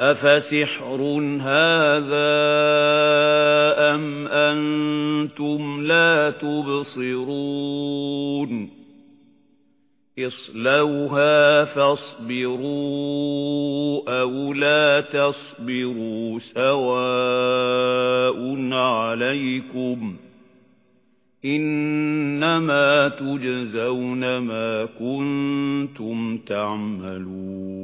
أَفَسِحْرٌ هَذَا أَمْ أَنْتُمْ لَا تُبْصِرُونَ اصْلَوْهَا فَاصْبِرُوا أَوْ لَا تَصْبِرُوا سَوَاءٌ عَلَيْكُمْ إِنَّمَا تُجْزَوْنَ مَا كُنتُمْ تَعْمَلُونَ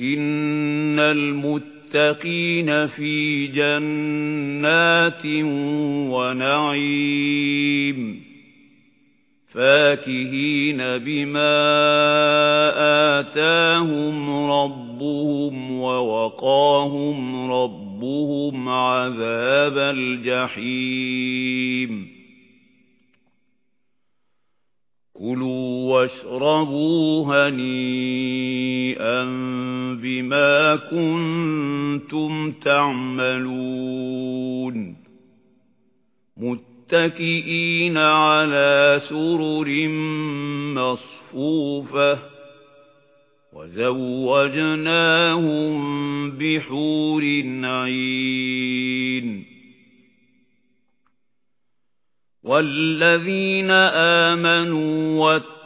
إِنَّ الْمُتَّقِينَ فِي جَنَّاتٍ وَنَعِيمٍ فَاكِهِينَ بِمَا آتَاهُمْ رَبُّهُمْ وَوَقَاهُمْ رَبُّهُمْ عَذَابَ الْجَحِيمِ كُلُوا وَاشْرَبُوا هَنِيئًا بِمَا كُنتُمْ تَعْمَلُونَ. مُتَّكِئِينَ عَلَى سُرُرٍ مَّصْفُوفَةٍ وَزَوَّجْنَاهُم بِحُورٍ عِينٍ. وَالَّذِينَ آمَنُوا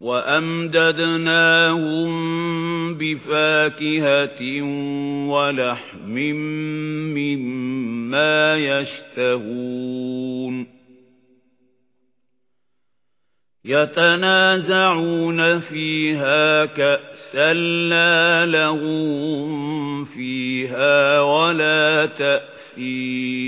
وَأَمْدَدْنَاهُمْ بِفَاكِهَةٍ وَلَحْمٍ مِّمَّا يَشْتَهُونَ يَتَنَازَعُونَ فِيهَا كَأْسًا لَّا لَغْوٌ فِيهَا وَلَا تَأْثِيمٌ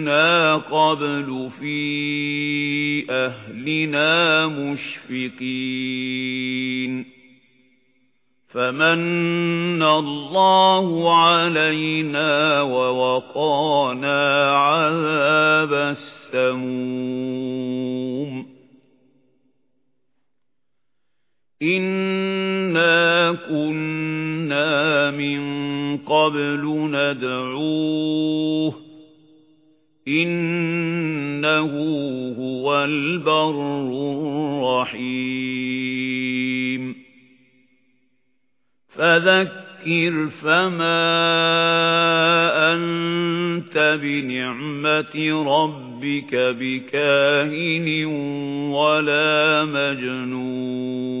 كُنَّا قَبْلُ فِي أَهْلِنَا مُشْفِقِينَ. فَمَنَّ اللَّهُ عَلَيْنَا وَوَقَانَا عَذَابَ السَّمُومِ. إِنَّا كُنَّا مِن قَبْلُ نَدْعُوهُ إِنَّهُ هُوَ الْبَرُّ الرَّحِيمُ فَذَكِّرْ فَمَا أَنْتَ بِنِعْمَةِ رَبِّكَ بِكَاهِنٍ وَلَا مَجْنُونٍ